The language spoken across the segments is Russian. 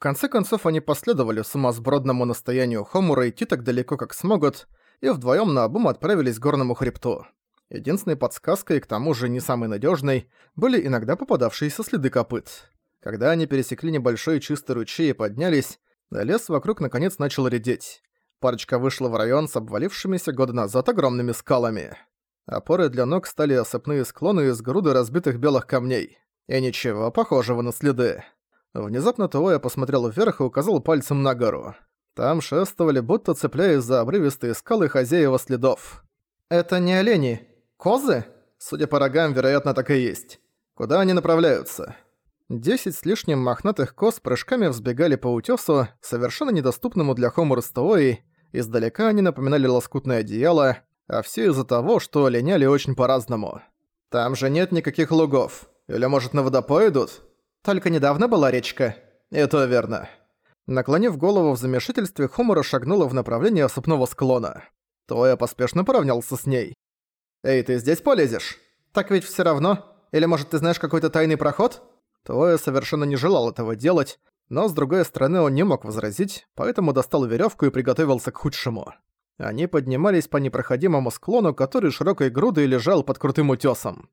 конце концов они последовали сумасбродному настоянию Хомура идти так далеко, как смогут, и вдвоём наобум отправились к горному хребту. Единственной подсказкой, к тому же не самой надёжной, были иногда попадавшиеся следы копыт. Когда они пересекли небольшой чистый ручей и поднялись, лес вокруг наконец начал редеть. Парочка вышла в район с обвалившимися года назад огромными скалами. Опорой для ног стали осыпные склоны из груды разбитых белых камней. И ничего похожего на следы. Внезапно Туоя посмотрел вверх и указал пальцем на гору. Там шествовали, будто цепляясь за обрывистые скалы хозяева следов. «Это не олени. Козы?» Судя по рогам, вероятно, так и есть. Куда они направляются? Десять с лишним мохнатых коз прыжками взбегали по утёсу, совершенно недоступному для Хомура Стои. Издалека они напоминали лоскутное одеяло, а все из-за того, что линяли очень по-разному. «Там же нет никаких лугов. Или, может, на водопой идут?» Только недавно была речка. Это верно. Наклонив голову в замешательстве, Хомора шагнула в направлении осыпного склона. Тоя поспешно поравнялся с ней. «Эй, ты здесь полезешь? Так ведь все равно. Или, может, ты знаешь какой-то тайный проход?» Тоя совершенно не желал этого делать, но, с другой стороны, он не мог возразить, поэтому достал веревку и приготовился к худшему. Они поднимались по непроходимому склону, который широкой грудой лежал под крутым утёсом.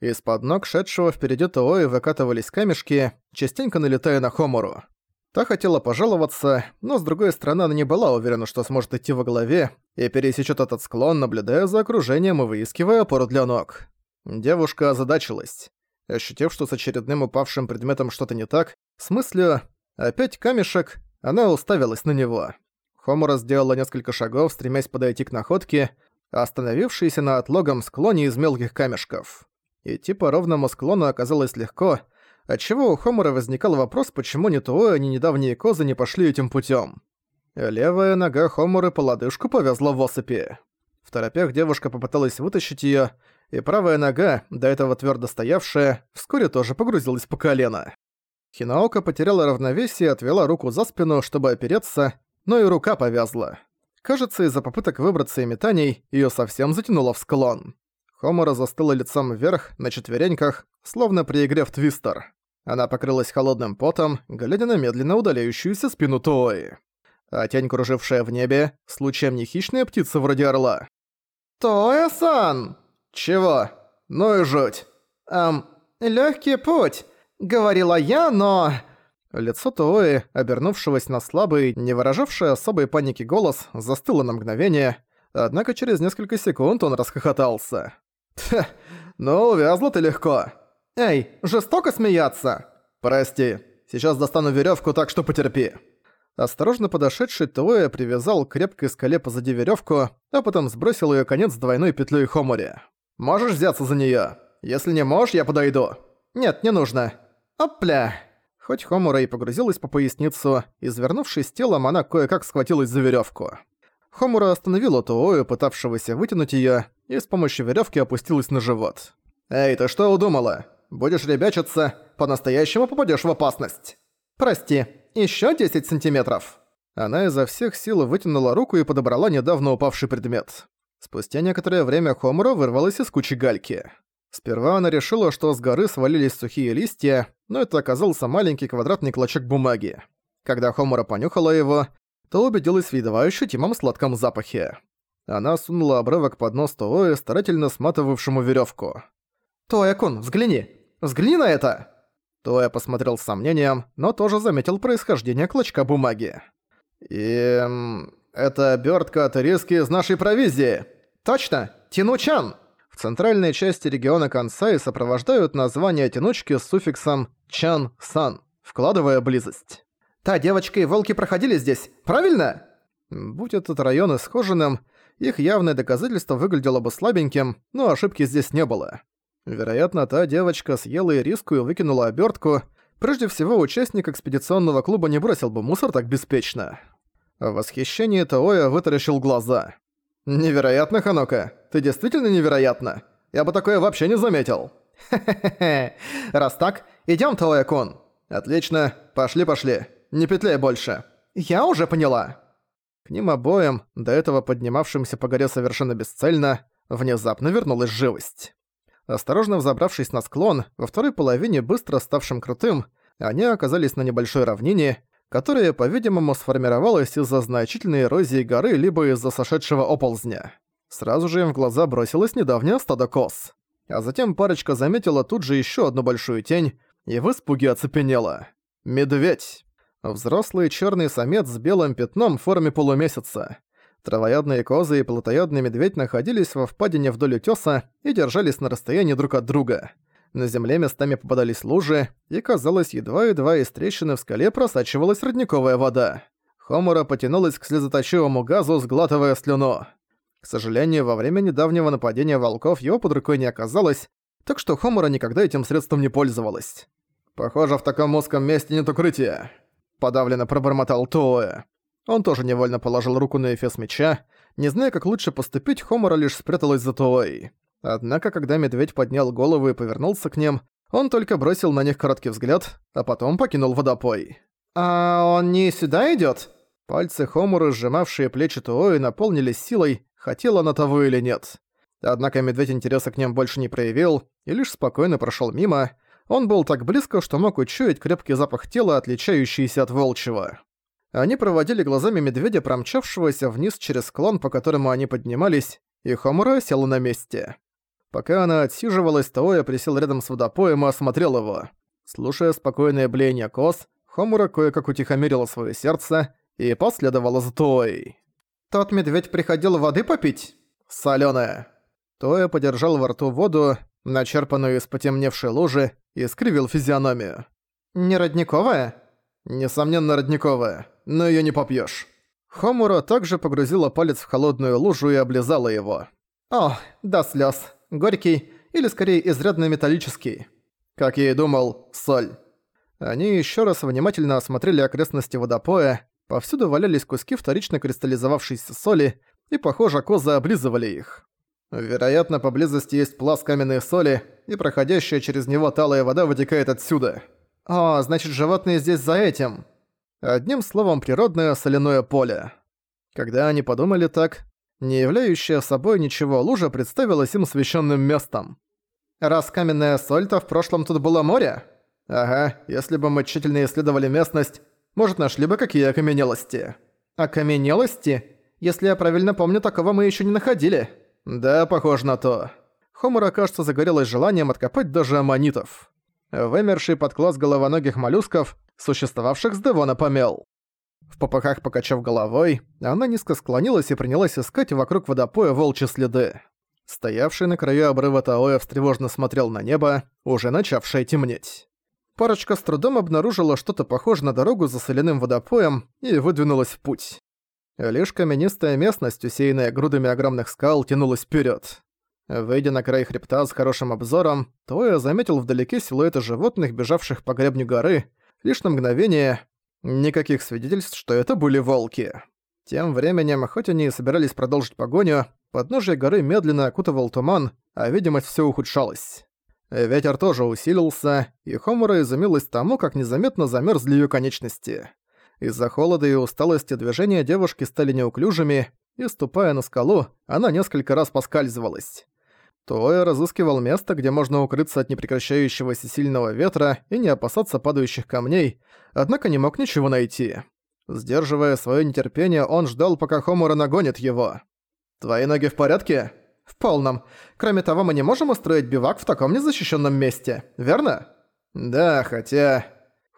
Из-под ног шедшего впереди Туои выкатывались камешки, частенько налетая на Хомору. Та хотела пожаловаться, но с другой стороны она не была уверена, что сможет идти во главе и пересечет этот склон, наблюдая за окружением и выискивая опору для ног. Девушка озадачилась. Ощутив, что с очередным упавшим предметом что-то не так, с мыслью «опять камешек», она уставилась на него. Хомура сделала несколько шагов, стремясь подойти к находке, остановившейся на отлогом склоне из мелких камешков. Идти по ровному склону оказалось легко, отчего у Хомора возникал вопрос, почему ни Туоя, ни недавние козы не пошли этим путем. Левая нога Хомора по лодыжку повязла в осыпи. В торопях девушка попыталась вытащить ее, и правая нога, до этого твердо стоявшая, вскоре тоже погрузилась по колено. Хинаока потеряла равновесие и отвела руку за спину, чтобы опереться, но и рука повязла. Кажется, из-за попыток выбраться и метаний, ее совсем затянуло в склон. Хомора застыла лицом вверх, на четвереньках, словно при игре в твистер. Она покрылась холодным потом, глядя на медленно удаляющуюся спину Тои. А тень, кружившая в небе, случаем не хищная птица вроде орла. «Тоя-сан!» «Чего? Ну и жуть!» «Эм, лёгкий путь!» — говорила я, но... Лицо Туои, обернувшегося на слабый, не выражавший особой паники голос, застыло на мгновение, однако через несколько секунд он расхохотался. «Ха, ну увязла ты легко. Эй, жестоко смеяться!» «Прости, сейчас достану веревку, так что потерпи». Осторожно подошедший Туэя привязал к крепкой скале позади веревку, а потом сбросил ее конец двойной петлей Хомори. «Можешь взяться за нее? Если не можешь, я подойду». «Нет, не нужно». «Опля!» Хоть Хомура и погрузилась по поясницу, извернувшись телом, она кое-как схватилась за веревку. Хомура остановила Туою, пытавшегося вытянуть её, и с помощью верёвки опустилась на живот. «Эй, ты что удумала? Будешь ребячиться, по-настоящему попадёшь в опасность!» «Прости, ещё 10 сантиметров!» Она изо всех сил вытянула руку и подобрала недавно упавший предмет. Спустя некоторое время Хомура вырвалась из кучи гальки. Сперва она решила, что с горы свалились сухие листья, но это оказался маленький квадратный клочок бумаги. Когда Хомура понюхала его, то убедилась в едва ощутимом сладком запахе. Она сунула обрывок под нос Тооэ, старательно сматывавшему веревку. «Тоя-кун, взгляни! Взгляни на это!» Тоя посмотрел с сомнением, но тоже заметил происхождение клочка бумаги. И это обертка от риски из нашей провизии!» «Точно! Тянучан!» В центральной части региона Кансай сопровождают название тянучки с суффиксом «чан-сан», вкладывая близость. Та девочка и волки проходили здесь, правильно?» Будь этот район исхоженным, их явное доказательство выглядело бы слабеньким, но ошибки здесь не было. Вероятно, та девочка съела и риску и выкинула обертку. Прежде всего, участник экспедиционного клуба не бросил бы мусор так беспечно. В восхищении Таоя вытаращил глаза. «Невероятно, Ханока! Ты действительно невероятно! Я бы такое вообще не заметил!» «Хе-хе-хе! Раз так, идём, Таоя-кун!» «Отлично, пошли-пошли!» Не петляй больше. Я уже поняла. К ним обоим, до этого поднимавшимся по горе совершенно бесцельно, внезапно вернулась живость. Осторожно взобравшись на склон, во второй половине быстро ставшим крутым, они оказались на небольшой равнине, которая, по-видимому, сформировалась из-за значительной эрозии горы либо из-за сошедшего оползня. Сразу же им в глаза бросилось недавнее стадо коз. А затем парочка заметила тут же еще одну большую тень и в испуге оцепенела. Медведь. Взрослый черный самец с белым пятном в форме полумесяца. Травоядные козы и плотоядный медведь находились во впадине вдоль утёса и держались на расстоянии друг от друга. На земле местами попадались лужи, и, казалось, едва-едва из трещины в скале просачивалась родниковая вода. Хомора потянулась к слезоточивому газу, сглатывая слюну. К сожалению, во время недавнего нападения волков его под рукой не оказалось, так что Хомора никогда этим средством не пользовалась. «Похоже, в таком узком месте нет укрытия», — подавленно пробормотал Тоэ. Он тоже невольно положил руку на эфес меча. Не зная, как лучше поступить, Хомора лишь спряталась за Туой. Однако, когда медведь поднял голову и повернулся к ним, он только бросил на них короткий взгляд, а потом покинул водопой. «А он не сюда идёт?» Пальцы Хомуры, сжимавшие плечи Туои, наполнились силой, хотела она того или нет. Однако медведь интереса к ним больше не проявил и лишь спокойно прошёл мимо. Он был так близко, что мог учуять крепкий запах тела, отличающийся от волчьего. Они проводили глазами медведя, промчавшегося вниз через склон, по которому они поднимались, и Хомура села на месте. Пока она отсиживалась, Таоя присел рядом с водопоем и осмотрел его. Слушая спокойное блеяние коз, Хомура кое-как утихомирила свое сердце и последовала за Тоей. «Тот медведь приходил воды попить?» «Солёная». Тоя подержал во рту воду, начерпанную из потемневшей лужи, и скривил физиономию. «Не родниковая?» «Несомненно, родниковая но её не попьёшь». Хомура также погрузила палец в холодную лужу и облизала его. «О, до слёз. Горький, или скорее изрядно металлический. Как я и думал, соль». Они ещё раз внимательно осмотрели окрестности водопоя, повсюду валялись куски вторично кристаллизовавшейся соли, и, похоже, козы облизывали их. Вероятно, поблизости есть пласт каменной соли, и проходящая через него талая вода вытекает отсюда. О, значит, животные здесь за этим. Одним словом, природное соляное поле. Когда они подумали так, не являющая собой ничего лужа представилась им священным местом. Раз каменная соль, то в прошлом тут было море? Ага, если бы мы тщательно исследовали местность, может, нашли бы какие окаменелости. Окаменелости? Если я правильно помню, такого мы еще не находили. Да, похоже на то. Хомура, кажется, загорелась желанием откопать даже аммонитов. Вымерший подкласс головоногих моллюсков, существовавших с Девона помел. В попыхах покачав головой, она низко склонилась и принялась искать вокруг водопоя волчьи следы. Стоявший на краю обрыва Таоя встревожно смотрел на небо, уже начавшее темнеть. Парочка с трудом обнаружила что-то похожее на дорогу за соляным водопоем и выдвинулась в путь. Лишь каменистая местность, усеянная грудами огромных скал, тянулась вперед. Выйдя на край хребта с хорошим обзором, Тоя заметил вдалеке силуэты животных, бежавших по гребню горы, Лишь на мгновение никаких свидетельств, что это были волки. Тем временем, хоть они и собирались продолжить погоню, подножие горы медленно окутывал туман, а видимость все ухудшалась. Ветер тоже усилился, и Хомура изумилась тому, как незаметно замерзли ее конечности. Из-за холода и усталости движения девушки стали неуклюжими, и, ступая на скалу, она несколько раз поскальзывалась. Туоя разыскивал место, где можно укрыться от непрекращающегося сильного ветра и не опасаться падающих камней, однако не мог ничего найти. Сдерживая свое нетерпение, он ждал, пока Хомура нагонит его. «Твои ноги в порядке?» «В полном. Кроме того, мы не можем устроить бивак в таком незащищенном месте, верно?» «Да, хотя...»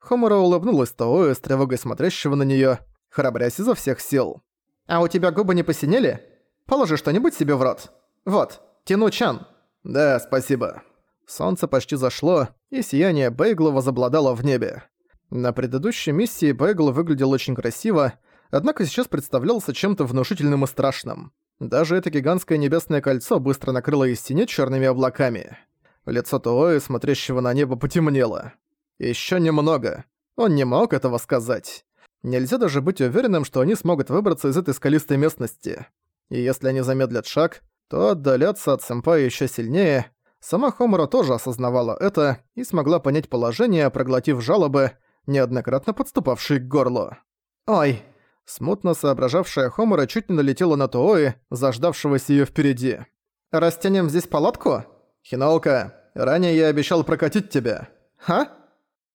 Хомура улыбнулась Тоою с тревогой смотрящего на нее, храбрясь изо всех сил. «А у тебя губы не посинели? Положи что-нибудь себе в рот. Вот, Тину-чан!» «Да, спасибо». Солнце почти зашло, и сияние Бейгла возобладало в небе. На предыдущей миссии Бейгл выглядел очень красиво, однако сейчас представлялся чем-то внушительным и страшным. Даже это гигантское небесное кольцо быстро накрыло из тени черными облаками. Лицо Туои, смотрящего на небо, потемнело. Еще немного. Он не мог этого сказать. Нельзя даже быть уверенным, что они смогут выбраться из этой скалистой местности. И если они замедлят шаг, то отдаляться от сэмпая еще сильнее. Сама Хомура тоже осознавала это и смогла понять положение, проглотив жалобы, неоднократно подступавшие к горлу. «Ой!» Смутно соображавшая Хомура чуть не налетела на Туои, заждавшегося её впереди. «Растянем здесь палатку?» «Хиналка, ранее я обещал прокатить тебя». «Ха?»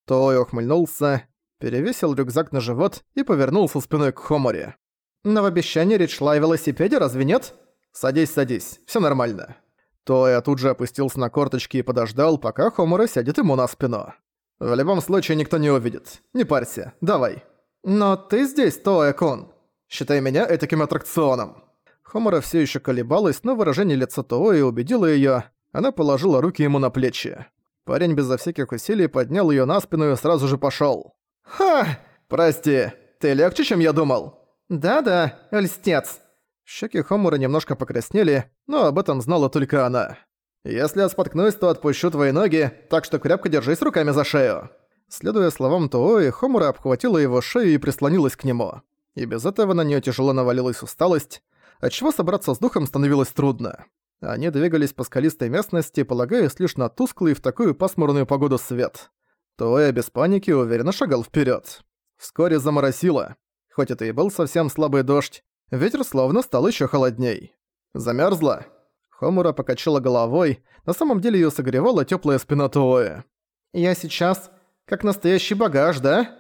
Туои ухмыльнулся. перевесил рюкзак на живот и повернулся спиной к Хоморе. «Но в обещании речь шла о велосипеде, разве нет?» «Садись, садись, всё нормально». Тоя тут же опустился на корточки и подождал, пока Хомора сядет ему на спину. «В любом случае никто не увидит. Не парься, давай». «Но ты здесь, Тоя-кун. Считай меня этаким аттракционом». Хомора всё ещё колебалась, но выражение лица Тои убедило её. Она положила руки ему на плечи. Парень безо всяких усилий поднял её на спину и сразу же пошёл. «Ха! Прости, ты легче, чем я думал?» «Да-да, льстец». Щеки Хомура немножко покраснели, но об этом знала только она. «Если я споткнусь, то отпущу твои ноги, так что крепко держись руками за шею». Следуя словам Тоои, Хомура обхватила его шею и прислонилась к нему. И без этого на неё тяжело навалилась усталость, отчего собраться с духом становилось трудно. Они двигались по скалистой местности, полагаясь лишь на тусклый в такую пасмурную погоду свет. Тооя без паники уверенно шагал вперед. Вскоре заморосило. Хоть это и был совсем слабый дождь, ветер словно стал еще холодней. Замерзла. Хомура покачала головой, на самом деле ее согревала теплая спина Тооя. «Я сейчас как настоящий багаж, да?»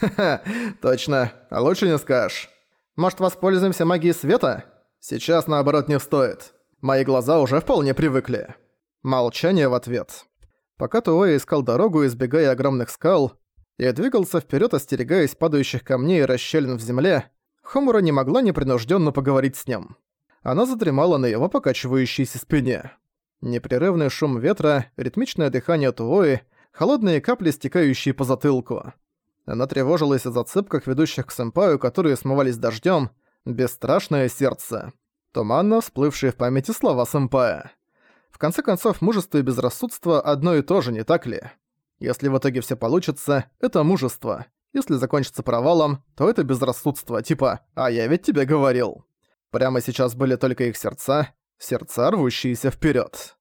«Ха-ха, точно, а лучше не скажешь. Может, воспользуемся магией света? Сейчас, наоборот, не стоит. Мои глаза уже вполне привыкли». Молчание в ответ. Пока Туоя искал дорогу, избегая огромных скал, и двигался вперед, остерегаясь падающих камней и расщелин в земле, Хомура не могла непринужденно поговорить с ним. Она задремала на его покачивающейся спине. Непрерывный шум ветра, ритмичное дыхание Туои, холодные капли, стекающие по затылку. Она тревожилась о зацепках, ведущих к сэмпаю, которые смывались дождем, бесстрашное сердце. Туманно всплывшие в памяти слова сэмпая. В конце концов, мужество и безрассудство одно и то же, не так ли? Если в итоге все получится, это мужество. Если закончится провалом, то это безрассудство, типа «А я ведь тебе говорил». Прямо сейчас были только их сердца, сердца, рвущиеся вперед.